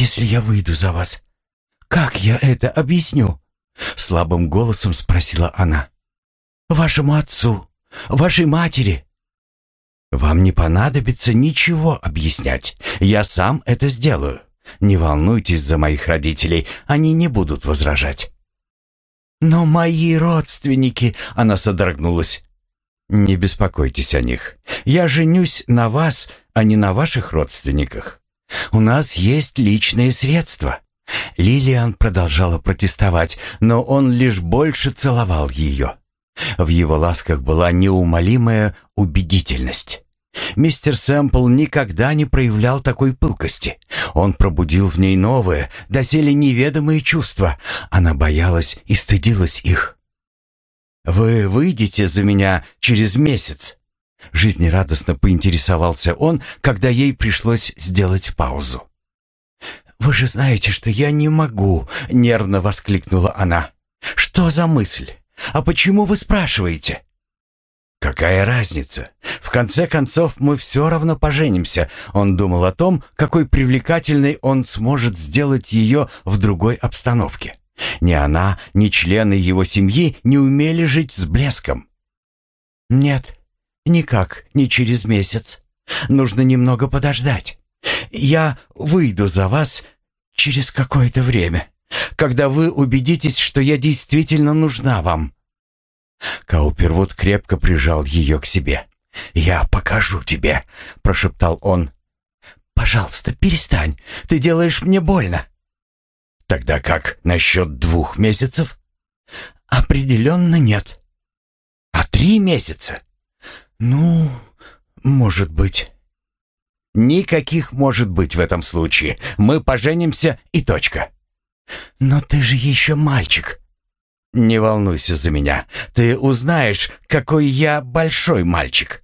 если я выйду за вас, как я это объясню?» Слабым голосом спросила она. «Вашему отцу, вашей матери». «Вам не понадобится ничего объяснять. Я сам это сделаю. Не волнуйтесь за моих родителей, они не будут возражать». «Но мои родственники...» — она содрогнулась. «Не беспокойтесь о них. Я женюсь на вас, а не на ваших родственниках. У нас есть личные средства». Лилиан продолжала протестовать, но он лишь больше целовал ее. В его ласках была неумолимая убедительность. Мистер Сэмпл никогда не проявлял такой пылкости. Он пробудил в ней новые, доселе неведомые чувства. Она боялась и стыдилась их. «Вы выйдете за меня через месяц?» Жизнерадостно поинтересовался он, когда ей пришлось сделать паузу. «Вы же знаете, что я не могу!» — нервно воскликнула она. «Что за мысль? А почему вы спрашиваете?» «Какая разница? В конце концов, мы все равно поженимся». Он думал о том, какой привлекательной он сможет сделать ее в другой обстановке. Ни она, ни члены его семьи не умели жить с блеском. «Нет, никак, не через месяц. Нужно немного подождать. Я выйду за вас через какое-то время, когда вы убедитесь, что я действительно нужна вам». Каупервуд крепко прижал ее к себе. «Я покажу тебе», — прошептал он. «Пожалуйста, перестань. Ты делаешь мне больно». «Тогда как насчет двух месяцев?» «Определенно нет». «А три месяца?» «Ну, может быть». «Никаких может быть в этом случае. Мы поженимся и точка». «Но ты же еще мальчик». «Не волнуйся за меня. Ты узнаешь, какой я большой мальчик».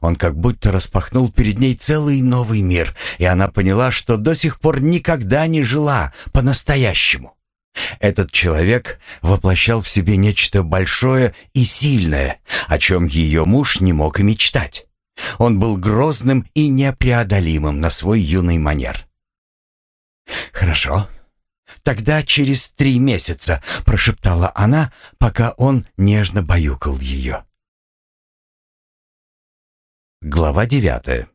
Он как будто распахнул перед ней целый новый мир, и она поняла, что до сих пор никогда не жила по-настоящему. Этот человек воплощал в себе нечто большое и сильное, о чем ее муж не мог и мечтать. Он был грозным и непреодолимым на свой юный манер. «Хорошо. Тогда через три месяца», — прошептала она, пока он нежно баюкал ее. Глава девятая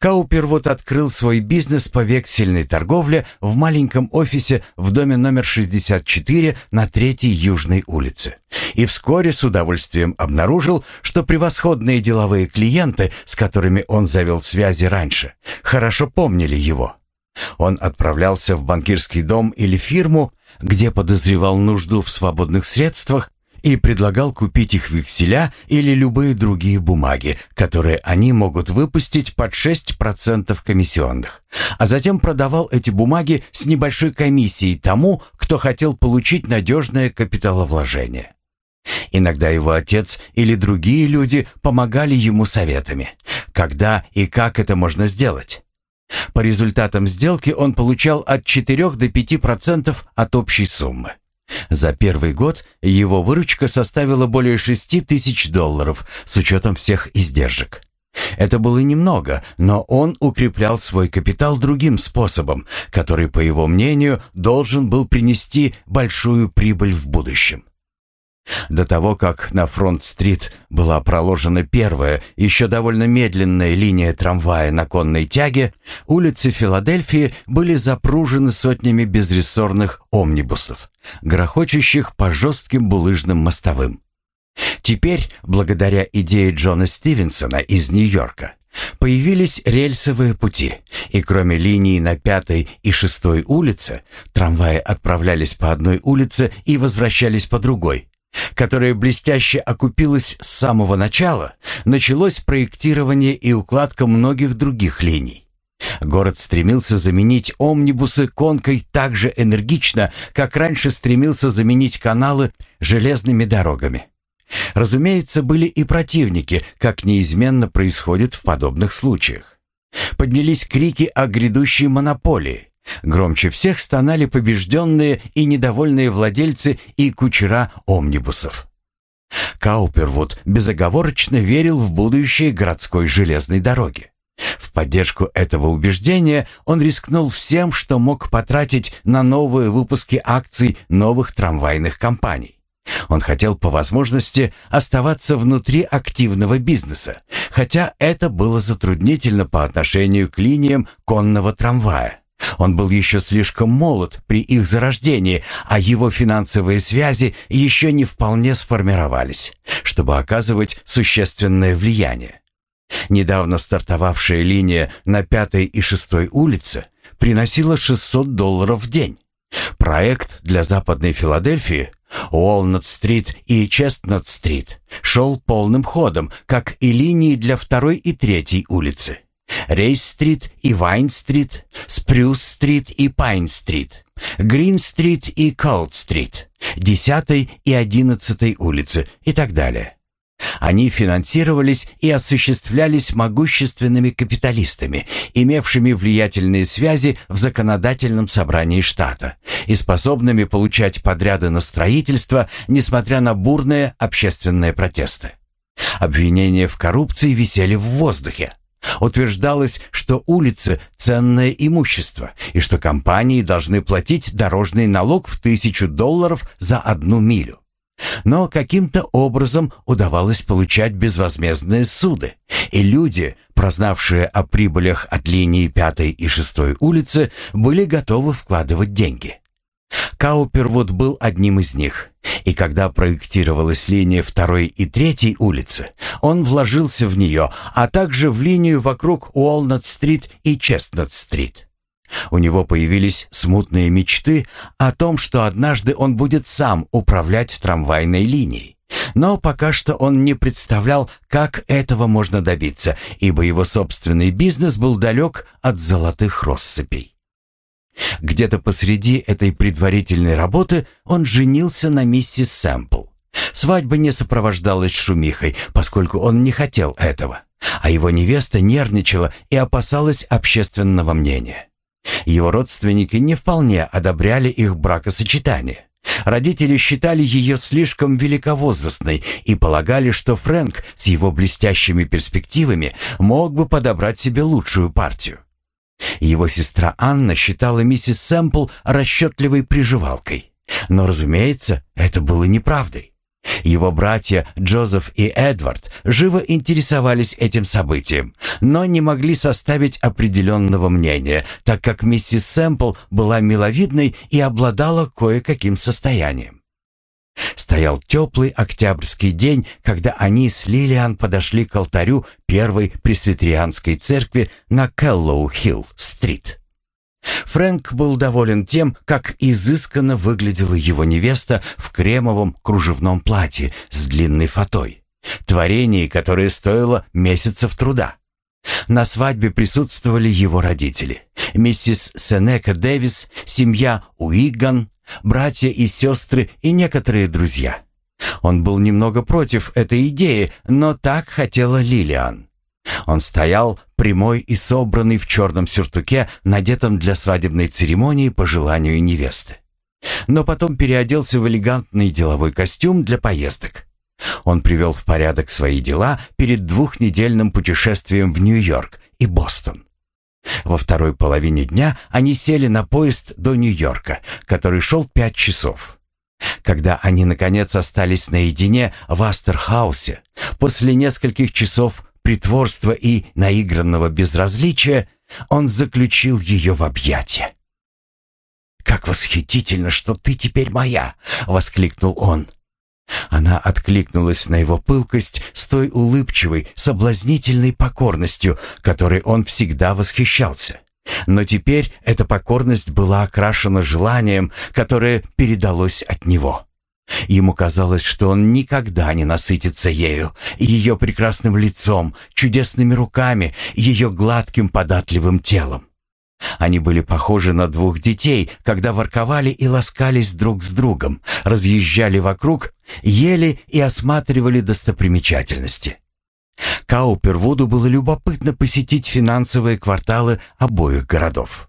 Каупервуд открыл свой бизнес по вексельной торговле в маленьком офисе в доме номер 64 на Третьей Южной улице. И вскоре с удовольствием обнаружил, что превосходные деловые клиенты, с которыми он завел связи раньше, хорошо помнили его. Он отправлялся в банкирский дом или фирму, где подозревал нужду в свободных средствах, и предлагал купить их векселя или любые другие бумаги, которые они могут выпустить под 6% комиссионных, а затем продавал эти бумаги с небольшой комиссией тому, кто хотел получить надежное капиталовложение. Иногда его отец или другие люди помогали ему советами, когда и как это можно сделать. По результатам сделки он получал от 4 до 5% от общей суммы. За первый год его выручка составила более 6 тысяч долларов с учетом всех издержек. Это было немного, но он укреплял свой капитал другим способом, который, по его мнению, должен был принести большую прибыль в будущем. До того, как на Фронт-стрит была проложена первая, еще довольно медленная линия трамвая на конной тяге, улицы Филадельфии были запружены сотнями безрессорных омнибусов, грохочущих по жестким булыжным мостовым. Теперь, благодаря идее Джона Стивенсона из Нью-Йорка, Появились рельсовые пути, и кроме линий на пятой и шестой улице, трамваи отправлялись по одной улице и возвращались по другой, которая блестяще окупилась с самого начала, началось проектирование и укладка многих других линий. Город стремился заменить омнибусы конкой так же энергично, как раньше стремился заменить каналы железными дорогами. Разумеется, были и противники, как неизменно происходит в подобных случаях. Поднялись крики о грядущей монополии, Громче всех стонали побежденные и недовольные владельцы и кучера омнибусов. Каупервуд безоговорочно верил в будущее городской железной дороги. В поддержку этого убеждения он рискнул всем, что мог потратить на новые выпуски акций новых трамвайных компаний. Он хотел по возможности оставаться внутри активного бизнеса, хотя это было затруднительно по отношению к линиям конного трамвая. Он был еще слишком молод при их зарождении, а его финансовые связи еще не вполне сформировались, чтобы оказывать существенное влияние. Недавно стартовавшая линия на пятой и шестой улице приносила 600 долларов в день. Проект для Западной Филадельфии Уолнат-стрит и Честнат-стрит шел полным ходом, как и линии для второй и третьей улицы. Рейс-стрит и Вайн-стрит, Спрюс-стрит и Пайн-стрит, Грин-стрит и Колд-стрит, десятой и одиннадцатой улицы и так далее. Они финансировались и осуществлялись могущественными капиталистами, имевшими влиятельные связи в законодательном собрании штата и способными получать подряды на строительство, несмотря на бурные общественные протесты. Обвинения в коррупции висели в воздухе. Утверждалось, что улицы – ценное имущество, и что компании должны платить дорожный налог в тысячу долларов за одну милю. Но каким-то образом удавалось получать безвозмездные суды, и люди, прознавшие о прибылях от линии пятой и шестой улицы, были готовы вкладывать деньги. Каупервуд был одним из них, и когда проектировалась линия второй и третьей улицы, он вложился в нее, а также в линию вокруг Уолнат-стрит и Честнат-стрит. У него появились смутные мечты о том, что однажды он будет сам управлять трамвайной линией. Но пока что он не представлял, как этого можно добиться, ибо его собственный бизнес был далек от золотых россыпей. Где-то посреди этой предварительной работы он женился на миссис Сэмпл. Свадьба не сопровождалась шумихой, поскольку он не хотел этого, а его невеста нервничала и опасалась общественного мнения. Его родственники не вполне одобряли их бракосочетание. Родители считали ее слишком великовозрастной и полагали, что Фрэнк с его блестящими перспективами мог бы подобрать себе лучшую партию. Его сестра Анна считала миссис Сэмпл расчетливой приживалкой. Но, разумеется, это было неправдой. Его братья Джозеф и Эдвард живо интересовались этим событием, но не могли составить определенного мнения, так как миссис Сэмпл была миловидной и обладала кое-каким состоянием. Стоял теплый октябрьский день, когда они с Лилиан подошли к алтарю первой пресвитерианской церкви на Келлоу-Хилл-стрит. Фрэнк был доволен тем, как изысканно выглядела его невеста в кремовом кружевном платье с длинной фатой, творение, которое стоило месяцев труда. На свадьбе присутствовали его родители, миссис Сенека Дэвис, семья Уиган, братья и сестры и некоторые друзья. Он был немного против этой идеи, но так хотела Лилиан. Он стоял, прямой и собранный в черном сюртуке, надетом для свадебной церемонии по желанию невесты. Но потом переоделся в элегантный деловой костюм для поездок. Он привел в порядок свои дела перед двухнедельным путешествием в Нью-Йорк и Бостон. Во второй половине дня они сели на поезд до Нью-Йорка, который шел пять часов. Когда они, наконец, остались наедине в Астерхаусе, после нескольких часов притворства и наигранного безразличия, он заключил ее в объятия. «Как восхитительно, что ты теперь моя!» — воскликнул он. Она откликнулась на его пылкость с той улыбчивой, соблазнительной покорностью, которой он всегда восхищался. Но теперь эта покорность была окрашена желанием, которое передалось от него. Ему казалось, что он никогда не насытится ею, ее прекрасным лицом, чудесными руками, ее гладким податливым телом. Они были похожи на двух детей, когда ворковали и ласкались друг с другом, разъезжали вокруг, ели и осматривали достопримечательности. Каупервуду было любопытно посетить финансовые кварталы обоих городов.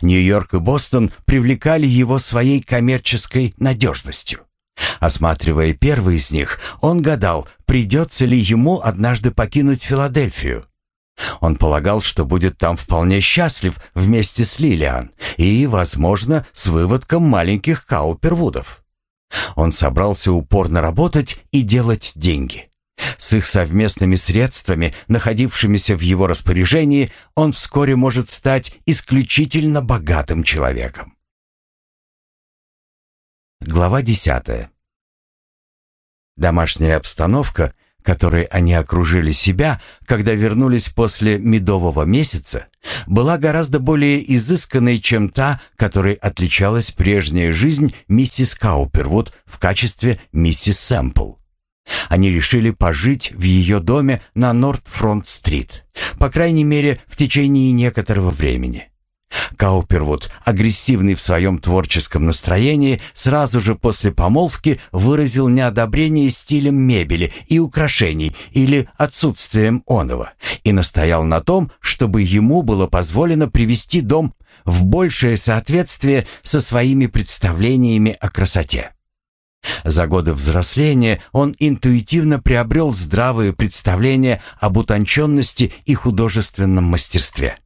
Нью-Йорк и Бостон привлекали его своей коммерческой надежностью. Осматривая первый из них, он гадал, придется ли ему однажды покинуть Филадельфию. Он полагал, что будет там вполне счастлив вместе с Лилиан и, возможно, с выводком маленьких Каупервудов. Он собрался упорно работать и делать деньги. С их совместными средствами, находившимися в его распоряжении, он вскоре может стать исключительно богатым человеком. Глава десятая. Домашняя обстановка которой они окружили себя, когда вернулись после медового месяца, была гораздо более изысканной, чем та, которой отличалась прежняя жизнь миссис Каупервуд в качестве миссис Сэмпл. Они решили пожить в ее доме на Норт-Фронт-стрит, по крайней мере, в течение некоторого времени. Каупервуд, агрессивный в своем творческом настроении, сразу же после помолвки выразил неодобрение стилем мебели и украшений или отсутствием оного и настоял на том, чтобы ему было позволено привести дом в большее соответствие со своими представлениями о красоте. За годы взросления он интуитивно приобрел здравые представления об утонченности и художественном мастерстве.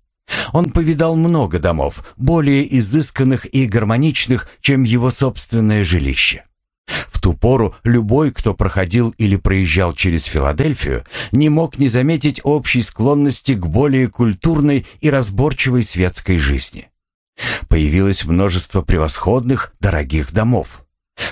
Он повидал много домов, более изысканных и гармоничных, чем его собственное жилище. В ту пору любой, кто проходил или проезжал через Филадельфию, не мог не заметить общей склонности к более культурной и разборчивой светской жизни. Появилось множество превосходных, дорогих домов.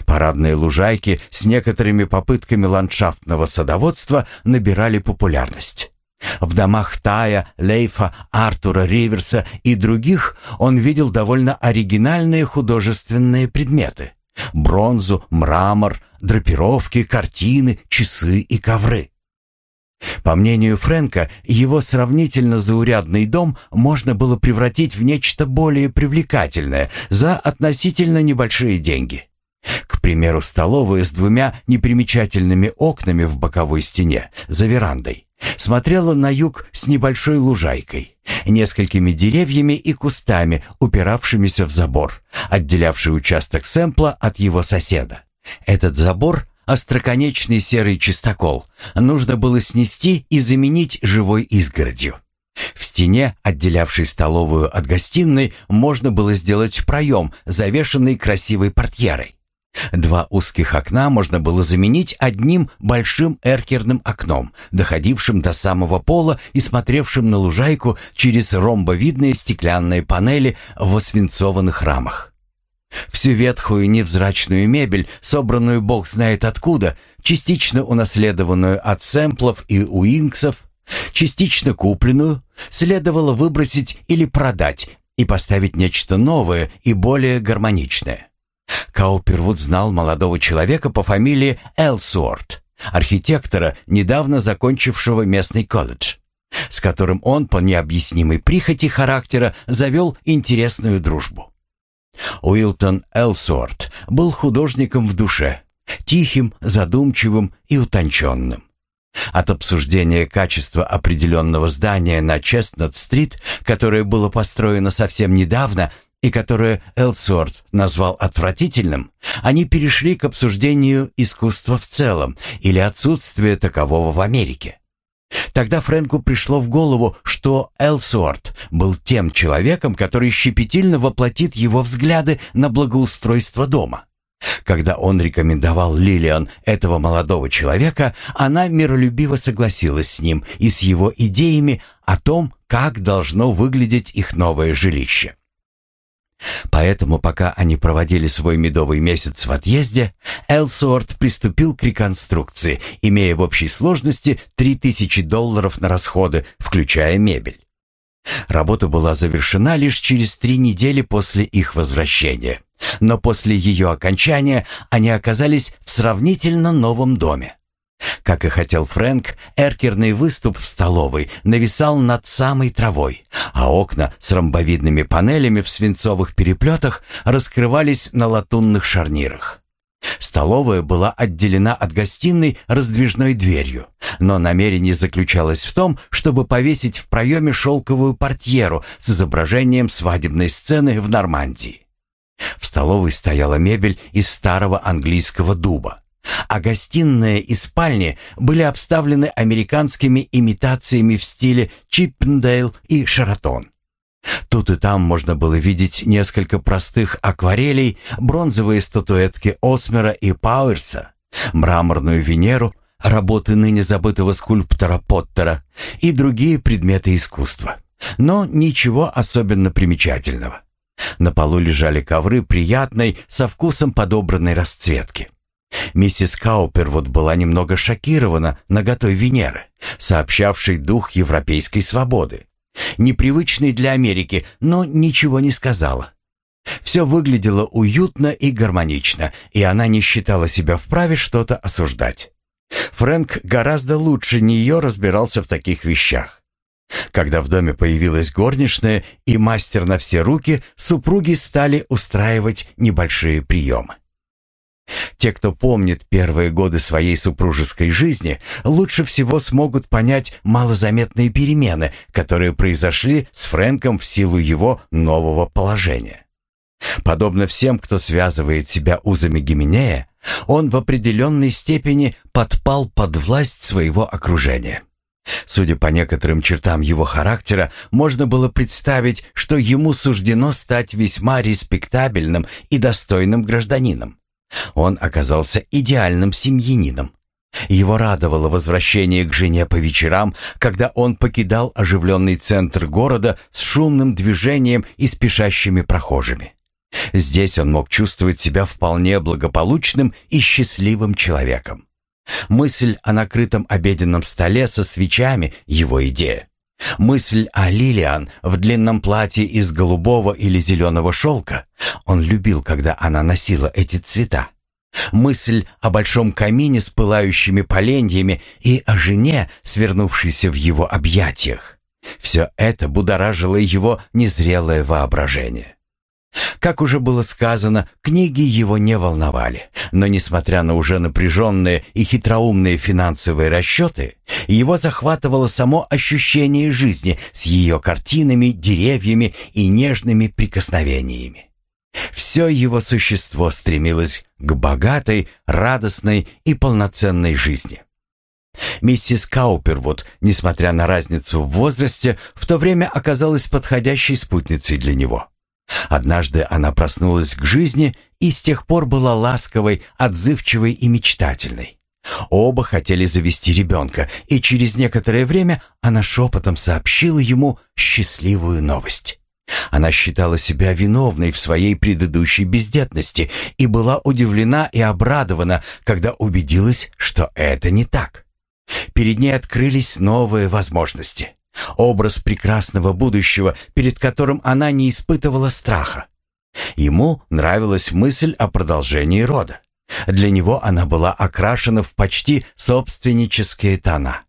Парадные лужайки с некоторыми попытками ландшафтного садоводства набирали популярность. В домах Тая, Лейфа, Артура Риверса и других он видел довольно оригинальные художественные предметы. Бронзу, мрамор, драпировки, картины, часы и ковры. По мнению Фрэнка, его сравнительно заурядный дом можно было превратить в нечто более привлекательное за относительно небольшие деньги. К примеру, столовая с двумя непримечательными окнами в боковой стене, за верандой, смотрела на юг с небольшой лужайкой, несколькими деревьями и кустами, упиравшимися в забор, отделявший участок Сэмпла от его соседа. Этот забор остроконечный серый чистокол, нужно было снести и заменить живой изгородью. В стене, отделявшей столовую от гостиной, можно было сделать проем, завешенный красивой портьерой. Два узких окна можно было заменить одним большим эркерным окном, доходившим до самого пола и смотревшим на лужайку через ромбовидные стеклянные панели в освинцованных рамах. Всю ветхую невзрачную мебель, собранную бог знает откуда, частично унаследованную от сэмплов и уинксов, частично купленную, следовало выбросить или продать и поставить нечто новое и более гармоничное. Каупервуд знал молодого человека по фамилии Элсуорт, архитектора, недавно закончившего местный колледж, с которым он по необъяснимой прихоти характера завел интересную дружбу. Уилтон Элсуорт был художником в душе, тихим, задумчивым и утонченным. От обсуждения качества определенного здания на Честнат-стрит, которое было построено совсем недавно, и которое Элсорт назвал отвратительным, они перешли к обсуждению искусства в целом или отсутствия такового в Америке. Тогда Фрэнку пришло в голову, что Элсуорт был тем человеком, который щепетильно воплотит его взгляды на благоустройство дома. Когда он рекомендовал Лилиан этого молодого человека, она миролюбиво согласилась с ним и с его идеями о том, как должно выглядеть их новое жилище. Поэтому, пока они проводили свой медовый месяц в отъезде, Элсуорт приступил к реконструкции, имея в общей сложности 3000 долларов на расходы, включая мебель. Работа была завершена лишь через три недели после их возвращения, но после ее окончания они оказались в сравнительно новом доме. Как и хотел Фрэнк, эркерный выступ в столовой нависал над самой травой, а окна с ромбовидными панелями в свинцовых переплетах раскрывались на латунных шарнирах. Столовая была отделена от гостиной раздвижной дверью, но намерение заключалось в том, чтобы повесить в проеме шелковую портьеру с изображением свадебной сцены в Нормандии. В столовой стояла мебель из старого английского дуба. А гостиная и спальни были обставлены американскими имитациями в стиле Чиппендейл и Шератон. Тут и там можно было видеть несколько простых акварелей, бронзовые статуэтки Осмера и Пауэрса, мраморную Венеру, работы ныне забытого скульптора Поттера и другие предметы искусства. Но ничего особенно примечательного. На полу лежали ковры приятной, со вкусом подобранной расцветки. Миссис Каупервуд была немного шокирована наготой Венеры, сообщавшей дух европейской свободы. Непривычной для Америки, но ничего не сказала. Все выглядело уютно и гармонично, и она не считала себя вправе что-то осуждать. Фрэнк гораздо лучше нее разбирался в таких вещах. Когда в доме появилась горничная и мастер на все руки, супруги стали устраивать небольшие приемы. Те, кто помнит первые годы своей супружеской жизни, лучше всего смогут понять малозаметные перемены, которые произошли с Фрэнком в силу его нового положения. Подобно всем, кто связывает себя узами Гименея, он в определенной степени подпал под власть своего окружения. Судя по некоторым чертам его характера, можно было представить, что ему суждено стать весьма респектабельным и достойным гражданином. Он оказался идеальным семьянином. Его радовало возвращение к жене по вечерам, когда он покидал оживленный центр города с шумным движением и спешащими прохожими. Здесь он мог чувствовать себя вполне благополучным и счастливым человеком. Мысль о накрытом обеденном столе со свечами — его идея. Мысль о Лилиан в длинном платье из голубого или зеленого шелка. Он любил, когда она носила эти цвета. Мысль о большом камине с пылающими поленьями и о жене, свернувшейся в его объятиях. Все это будоражило его незрелое воображение. Как уже было сказано, книги его не волновали, но несмотря на уже напряженные и хитроумные финансовые расчеты, его захватывало само ощущение жизни с ее картинами, деревьями и нежными прикосновениями. Все его существо стремилось к богатой, радостной и полноценной жизни. Миссис Каупервуд, несмотря на разницу в возрасте, в то время оказалась подходящей спутницей для него. Однажды она проснулась к жизни и с тех пор была ласковой, отзывчивой и мечтательной. Оба хотели завести ребенка, и через некоторое время она шепотом сообщила ему счастливую новость. Она считала себя виновной в своей предыдущей бездетности и была удивлена и обрадована, когда убедилась, что это не так. Перед ней открылись новые возможности. Образ прекрасного будущего, перед которым она не испытывала страха. Ему нравилась мысль о продолжении рода. Для него она была окрашена в почти собственнические тона.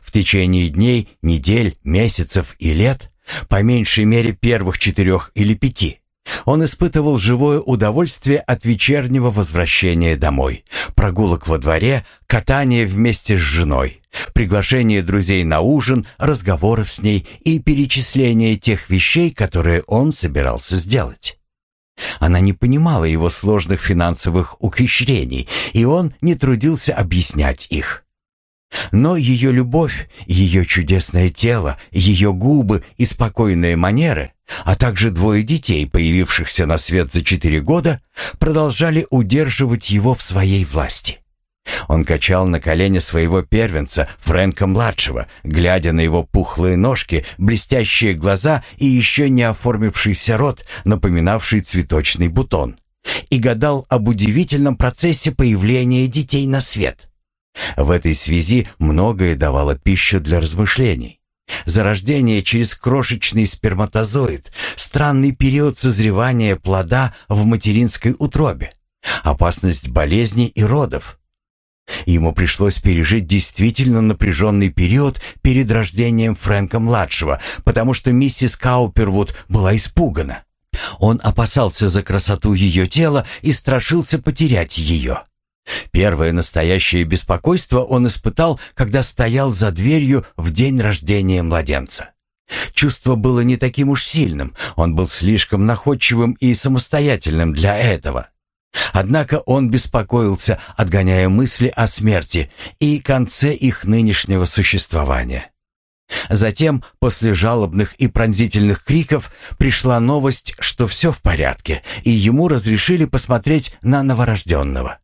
В течение дней, недель, месяцев и лет, по меньшей мере первых четырех или пяти, он испытывал живое удовольствие от вечернего возвращения домой, прогулок во дворе, катания вместе с женой, приглашения друзей на ужин, разговоров с ней и перечисления тех вещей, которые он собирался сделать. Она не понимала его сложных финансовых ухищрений, и он не трудился объяснять их. Но ее любовь, ее чудесное тело, ее губы и спокойные манеры, а также двое детей, появившихся на свет за четыре года, продолжали удерживать его в своей власти. Он качал на колене своего первенца, Фрэнка-младшего, глядя на его пухлые ножки, блестящие глаза и еще не оформившийся рот, напоминавший цветочный бутон, и гадал об удивительном процессе появления детей на свет. В этой связи многое давало пищу для размышлений. Зарождение через крошечный сперматозоид, странный период созревания плода в материнской утробе, опасность болезней и родов. Ему пришлось пережить действительно напряженный период перед рождением Фрэнка-младшего, потому что миссис Каупервуд была испугана. Он опасался за красоту ее тела и страшился потерять ее. Первое настоящее беспокойство он испытал, когда стоял за дверью в день рождения младенца. Чувство было не таким уж сильным, он был слишком находчивым и самостоятельным для этого. Однако он беспокоился, отгоняя мысли о смерти и конце их нынешнего существования. Затем, после жалобных и пронзительных криков, пришла новость, что все в порядке, и ему разрешили посмотреть на новорожденного.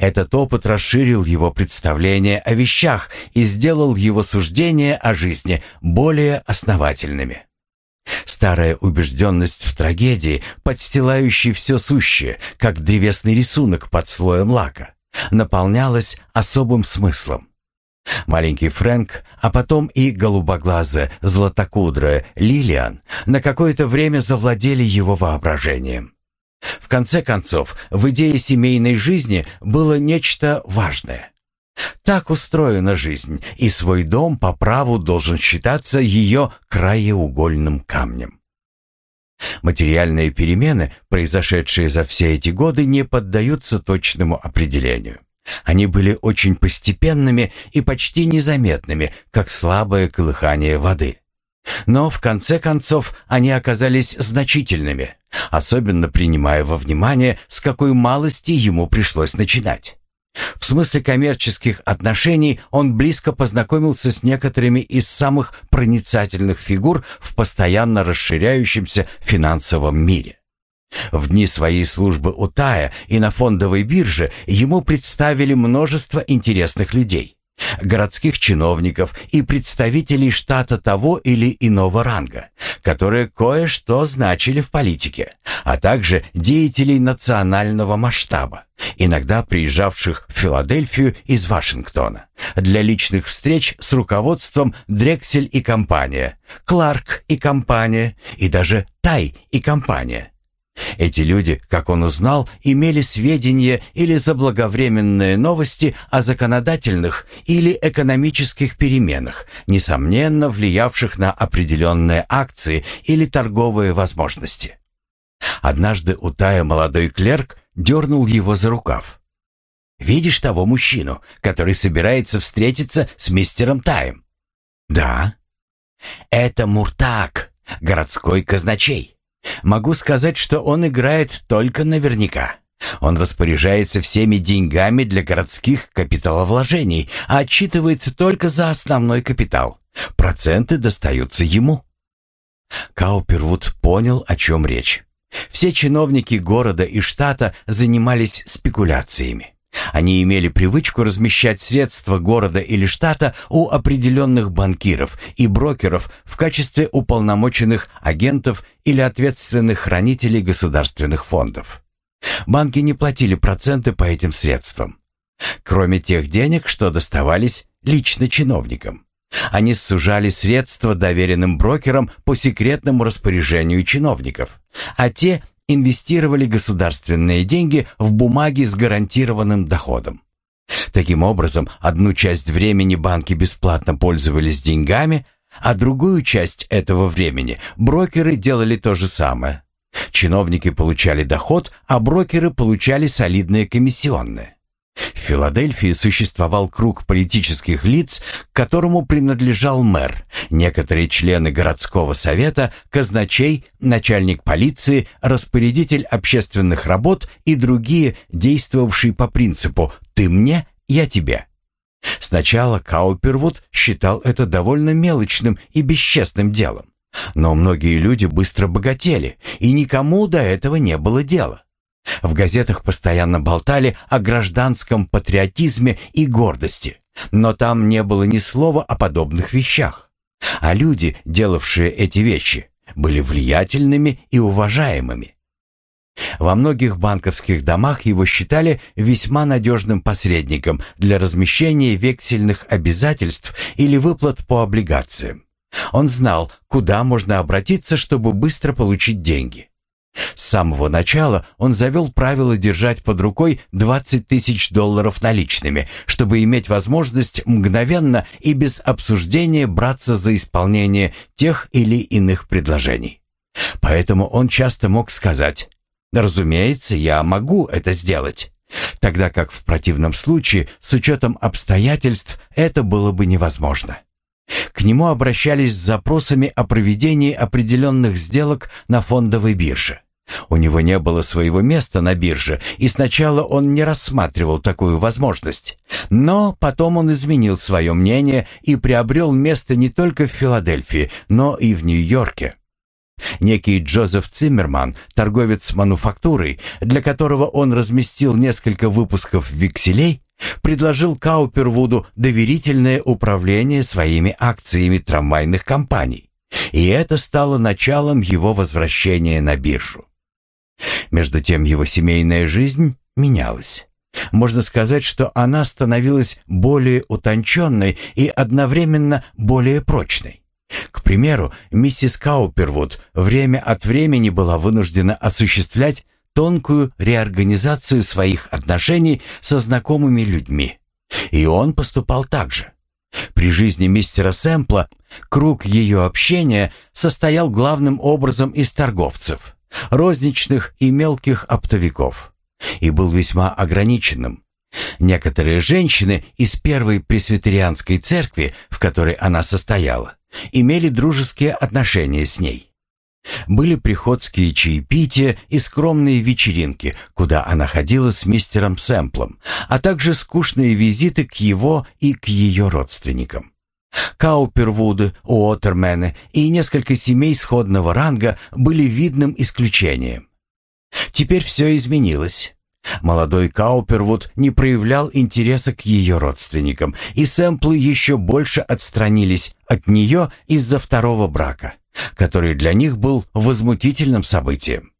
Этот опыт расширил его представление о вещах и сделал его суждения о жизни более основательными. Старая убежденность в трагедии, подстилающей все сущее, как древесный рисунок под слоем лака, наполнялась особым смыслом. Маленький Фрэнк, а потом и голубоглазая, златокудрая Лилиан на какое-то время завладели его воображением. В конце концов, в идее семейной жизни было нечто важное. Так устроена жизнь, и свой дом по праву должен считаться ее краеугольным камнем. Материальные перемены, произошедшие за все эти годы, не поддаются точному определению. Они были очень постепенными и почти незаметными, как слабое колыхание воды. Но в конце концов они оказались значительными, особенно принимая во внимание, с какой малости ему пришлось начинать. В смысле коммерческих отношений он близко познакомился с некоторыми из самых проницательных фигур в постоянно расширяющемся финансовом мире. В дни своей службы у Тая и на фондовой бирже ему представили множество интересных людей городских чиновников и представителей штата того или иного ранга, которые кое-что значили в политике, а также деятелей национального масштаба, иногда приезжавших в Филадельфию из Вашингтона для личных встреч с руководством Дрексель и компания, Кларк и компания и даже Тай и компания эти люди, как он узнал, имели сведения или заблаговременные новости о законодательных или экономических переменах, несомненно влиявших на определенные акции или торговые возможности. Однажды Утая молодой клерк дернул его за рукав. «Видишь того мужчину, который собирается встретиться с мистером Таем?» «Да». «Это Муртак, городской казначей». Могу сказать, что он играет только наверняка. Он распоряжается всеми деньгами для городских капиталовложений, а отчитывается только за основной капитал. Проценты достаются ему. Каупервуд понял, о чем речь. Все чиновники города и штата занимались спекуляциями. Они имели привычку размещать средства города или штата у определенных банкиров и брокеров в качестве уполномоченных агентов или ответственных хранителей государственных фондов. Банки не платили проценты по этим средствам, кроме тех денег, что доставались лично чиновникам. Они сужали средства доверенным брокерам по секретному распоряжению чиновников, а те инвестировали государственные деньги в бумаги с гарантированным доходом. Таким образом, одну часть времени банки бесплатно пользовались деньгами, а другую часть этого времени брокеры делали то же самое. Чиновники получали доход, а брокеры получали солидные комиссионные. В Филадельфии существовал круг политических лиц, к которому принадлежал мэр, некоторые члены городского совета, казначей, начальник полиции, распорядитель общественных работ и другие, действовавшие по принципу «ты мне, я тебе». Сначала Каупервуд считал это довольно мелочным и бесчестным делом. Но многие люди быстро богатели, и никому до этого не было дела. В газетах постоянно болтали о гражданском патриотизме и гордости, но там не было ни слова о подобных вещах. А люди, делавшие эти вещи, были влиятельными и уважаемыми. Во многих банковских домах его считали весьма надежным посредником для размещения вексельных обязательств или выплат по облигациям. Он знал, куда можно обратиться, чтобы быстро получить деньги. С самого начала он завел правило держать под рукой 20 тысяч долларов наличными, чтобы иметь возможность мгновенно и без обсуждения браться за исполнение тех или иных предложений. Поэтому он часто мог сказать «Разумеется, я могу это сделать», тогда как в противном случае, с учетом обстоятельств, это было бы невозможно. К нему обращались с запросами о проведении определенных сделок на фондовой бирже. У него не было своего места на бирже, и сначала он не рассматривал такую возможность. Но потом он изменил свое мнение и приобрел место не только в Филадельфии, но и в Нью-Йорке. Некий Джозеф Циммерман, торговец мануфактурой, для которого он разместил несколько выпусков векселей, предложил Каупервуду доверительное управление своими акциями трамвайных компаний. И это стало началом его возвращения на биржу. Между тем его семейная жизнь менялась. Можно сказать, что она становилась более утонченной и одновременно более прочной. К примеру, миссис Каупервуд время от времени была вынуждена осуществлять тонкую реорганизацию своих отношений со знакомыми людьми. И он поступал так же. При жизни мистера Сэмпла круг ее общения состоял главным образом из торговцев, розничных и мелких оптовиков, и был весьма ограниченным. Некоторые женщины из первой пресвитерианской церкви, в которой она состояла, имели дружеские отношения с ней. Были приходские чаепития и скромные вечеринки, куда она ходила с мистером Сэмплом, а также скучные визиты к его и к ее родственникам. Каупервуды, Уотермены и несколько семей сходного ранга были видным исключением. Теперь все изменилось. Молодой Каупервуд не проявлял интереса к ее родственникам, и Сэмплы еще больше отстранились от нее из-за второго брака который для них был возмутительным событием.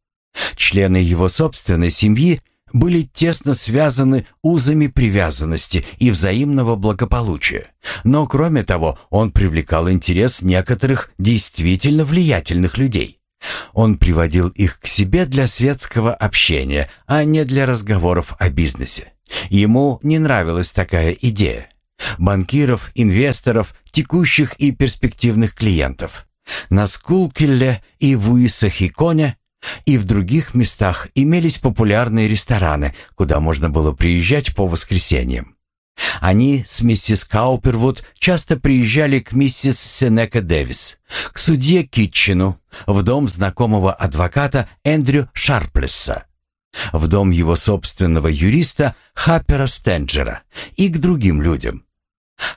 Члены его собственной семьи были тесно связаны узами привязанности и взаимного благополучия. Но кроме того, он привлекал интерес некоторых действительно влиятельных людей. Он приводил их к себе для светского общения, а не для разговоров о бизнесе. Ему не нравилась такая идея. Банкиров, инвесторов, текущих и перспективных клиентов. На Скулкелле и в Уисахиконе и в других местах имелись популярные рестораны, куда можно было приезжать по воскресеньям. Они с миссис Каупервуд часто приезжали к миссис Сенека Дэвис, к судье Китчену, в дом знакомого адвоката Эндрю Шарплесса, в дом его собственного юриста Хаппера Стенджера и к другим людям.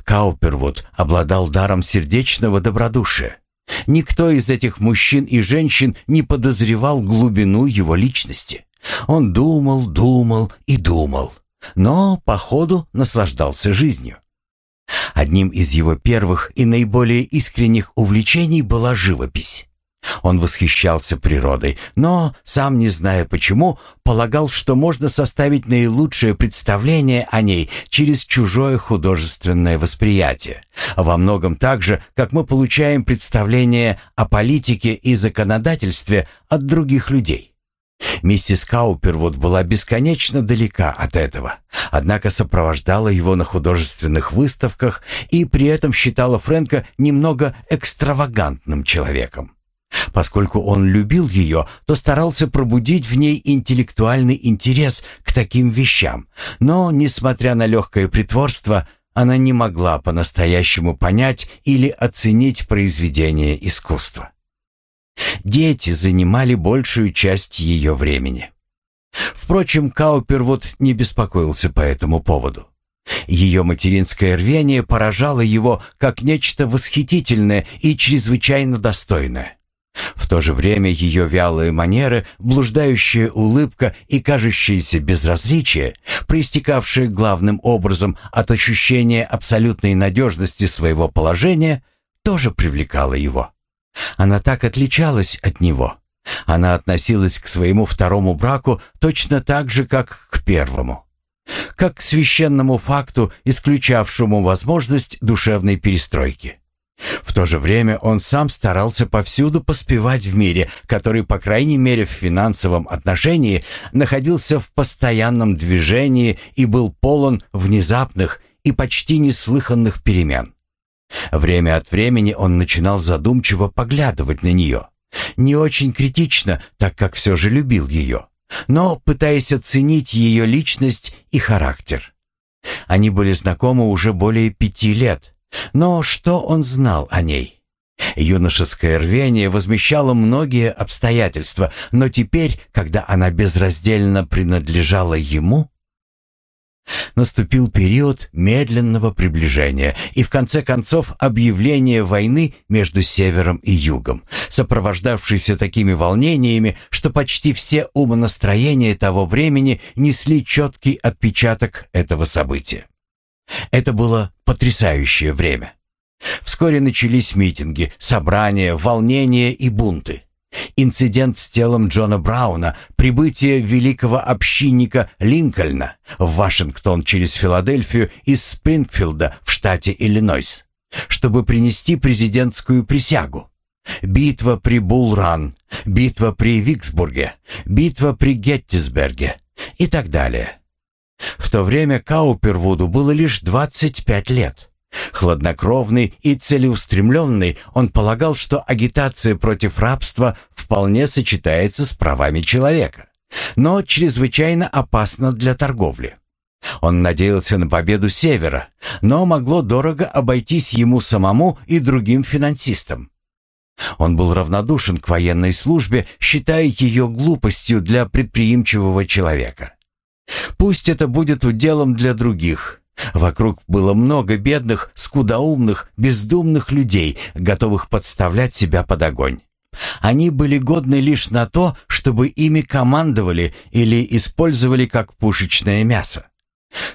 Каупервуд обладал даром сердечного добродушия. Никто из этих мужчин и женщин не подозревал глубину его личности. Он думал, думал и думал, но, походу, наслаждался жизнью. Одним из его первых и наиболее искренних увлечений была живопись. Он восхищался природой, но, сам не зная почему, полагал, что можно составить наилучшее представление о ней через чужое художественное восприятие, во многом так же, как мы получаем представление о политике и законодательстве от других людей. Миссис Каупервуд была бесконечно далека от этого, однако сопровождала его на художественных выставках и при этом считала Фрэнка немного экстравагантным человеком. Поскольку он любил ее, то старался пробудить в ней интеллектуальный интерес к таким вещам. Но, несмотря на легкое притворство, она не могла по-настоящему понять или оценить произведение искусства. Дети занимали большую часть ее времени. Впрочем, Каупервуд не беспокоился по этому поводу. Ее материнское рвение поражало его как нечто восхитительное и чрезвычайно достойное. В то же время ее вялые манеры, блуждающая улыбка и кажущееся безразличие, проистекавшие главным образом от ощущения абсолютной надежности своего положения, тоже привлекало его. Она так отличалась от него. Она относилась к своему второму браку точно так же, как к первому. Как к священному факту, исключавшему возможность душевной перестройки. В то же время он сам старался повсюду поспевать в мире, который, по крайней мере в финансовом отношении, находился в постоянном движении и был полон внезапных и почти неслыханных перемен. Время от времени он начинал задумчиво поглядывать на нее. Не очень критично, так как все же любил ее, но пытаясь оценить ее личность и характер. Они были знакомы уже более пяти лет, но что он знал о ней? Юношеское рвение возмещало многие обстоятельства, но теперь, когда она безраздельно принадлежала ему, Наступил период медленного приближения и в конце концов объявление войны между севером и югом, сопровождавшийся такими волнениями, что почти все умонастроения того времени несли четкий отпечаток этого события. Это было потрясающее время. Вскоре начались митинги, собрания, волнения и бунты. Инцидент с телом Джона Брауна, прибытие великого общинника Линкольна в Вашингтон через Филадельфию из Спрингфилда в штате Иллинойс, чтобы принести президентскую присягу. Битва при Булран, битва при Виксбурге, битва при Геттисберге и так далее. В то время Каупервуду было лишь 25 лет. Хладнокровный и целеустремленный, он полагал, что агитация против рабства вполне сочетается с правами человека, но чрезвычайно опасна для торговли. Он надеялся на победу Севера, но могло дорого обойтись ему самому и другим финансистам. Он был равнодушен к военной службе, считая ее глупостью для предприимчивого человека. Пусть это будет уделом для других, Вокруг было много бедных, скудоумных, бездумных людей, готовых подставлять себя под огонь. Они были годны лишь на то, чтобы ими командовали или использовали как пушечное мясо.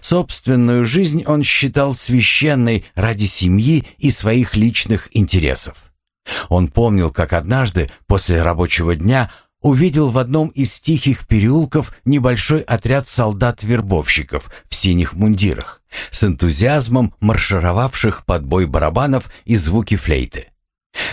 Собственную жизнь он считал священной ради семьи и своих личных интересов. Он помнил, как однажды после рабочего дня увидел в одном из тихих переулков небольшой отряд солдат-вербовщиков в синих мундирах, с энтузиазмом маршировавших под бой барабанов и звуки флейты.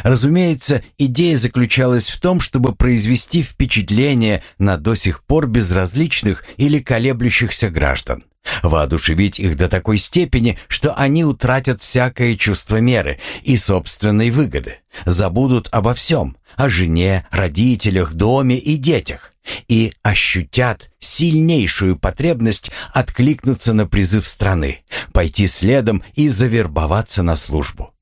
Разумеется, идея заключалась в том, чтобы произвести впечатление на до сих пор безразличных или колеблющихся граждан, воодушевить их до такой степени, что они утратят всякое чувство меры и собственной выгоды, забудут обо всем, о жене, родителях, доме и детях и ощутят сильнейшую потребность откликнуться на призыв страны, пойти следом и завербоваться на службу.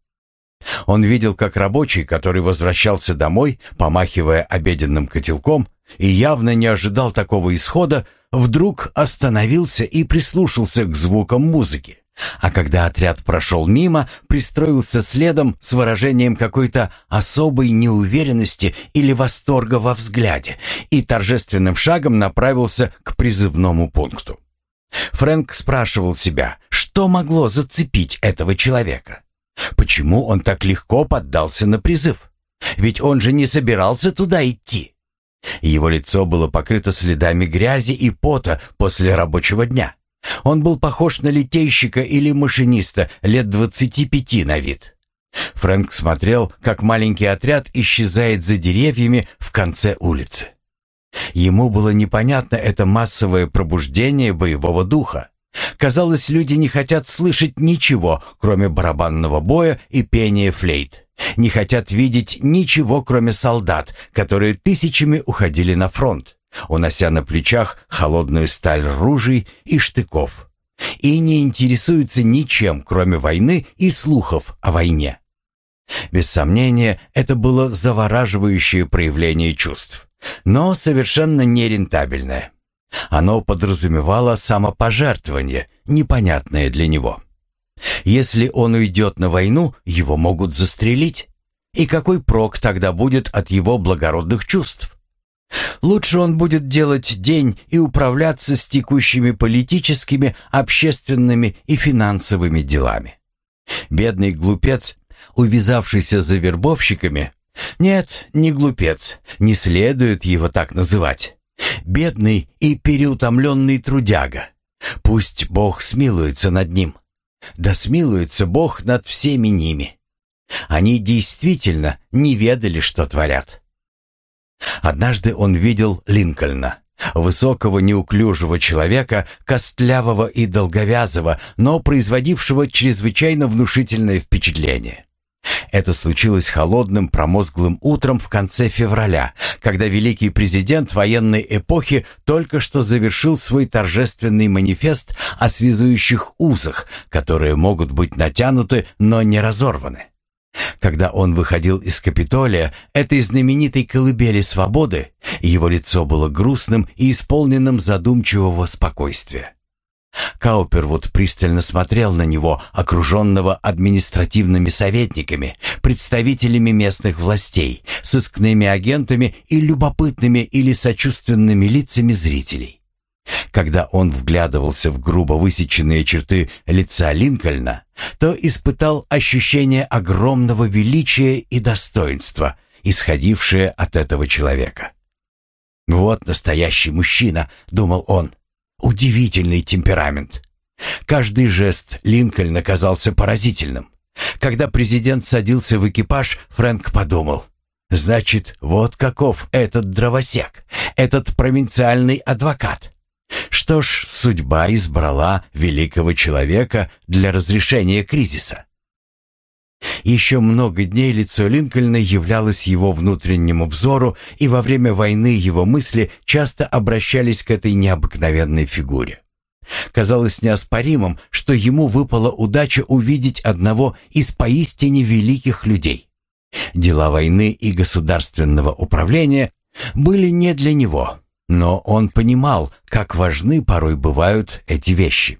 Он видел, как рабочий, который возвращался домой, помахивая обеденным котелком, и явно не ожидал такого исхода, вдруг остановился и прислушался к звукам музыки. А когда отряд прошел мимо, пристроился следом с выражением какой-то особой неуверенности или восторга во взгляде и торжественным шагом направился к призывному пункту. Фрэнк спрашивал себя, что могло зацепить этого человека? Почему он так легко поддался на призыв? Ведь он же не собирался туда идти. Его лицо было покрыто следами грязи и пота после рабочего дня. Он был похож на литейщика или машиниста лет двадцати пяти на вид. Фрэнк смотрел, как маленький отряд исчезает за деревьями в конце улицы. Ему было непонятно это массовое пробуждение боевого духа. Казалось, люди не хотят слышать ничего, кроме барабанного боя и пения флейт. Не хотят видеть ничего, кроме солдат, которые тысячами уходили на фронт унося на плечах холодную сталь ружей и штыков, и не интересуется ничем, кроме войны и слухов о войне. Без сомнения, это было завораживающее проявление чувств, но совершенно нерентабельное. Оно подразумевало самопожертвование, непонятное для него. Если он уйдет на войну, его могут застрелить. И какой прок тогда будет от его благородных чувств? Лучше он будет делать день и управляться с текущими политическими, общественными и финансовыми делами. Бедный глупец, увязавшийся за вербовщиками, нет, не глупец, не следует его так называть. Бедный и переутомленный трудяга. Пусть Бог смилуется над ним. Да смилуется Бог над всеми ними. Они действительно не ведали, что творят. Однажды он видел Линкольна, высокого неуклюжего человека, костлявого и долговязого, но производившего чрезвычайно внушительное впечатление. Это случилось холодным промозглым утром в конце февраля, когда великий президент военной эпохи только что завершил свой торжественный манифест о связующих узах, которые могут быть натянуты, но не разорваны. Когда он выходил из Капитолия, этой знаменитой колыбели свободы, его лицо было грустным и исполненным задумчивого спокойствия. Каупервуд пристально смотрел на него, окруженного административными советниками, представителями местных властей, сыскными агентами и любопытными или сочувственными лицами зрителей. Когда он вглядывался в грубо высеченные черты лица Линкольна, то испытал ощущение огромного величия и достоинства, исходившее от этого человека. «Вот настоящий мужчина», — думал он, — «удивительный темперамент». Каждый жест Линкольна казался поразительным. Когда президент садился в экипаж, Фрэнк подумал, «Значит, вот каков этот дровосек, этот провинциальный адвокат». Что ж, судьба избрала великого человека для разрешения кризиса. Еще много дней лицо Линкольна являлось его внутреннему взору, и во время войны его мысли часто обращались к этой необыкновенной фигуре. Казалось неоспоримым, что ему выпала удача увидеть одного из поистине великих людей. Дела войны и государственного управления были не для него, но он понимал, как важны порой бывают эти вещи.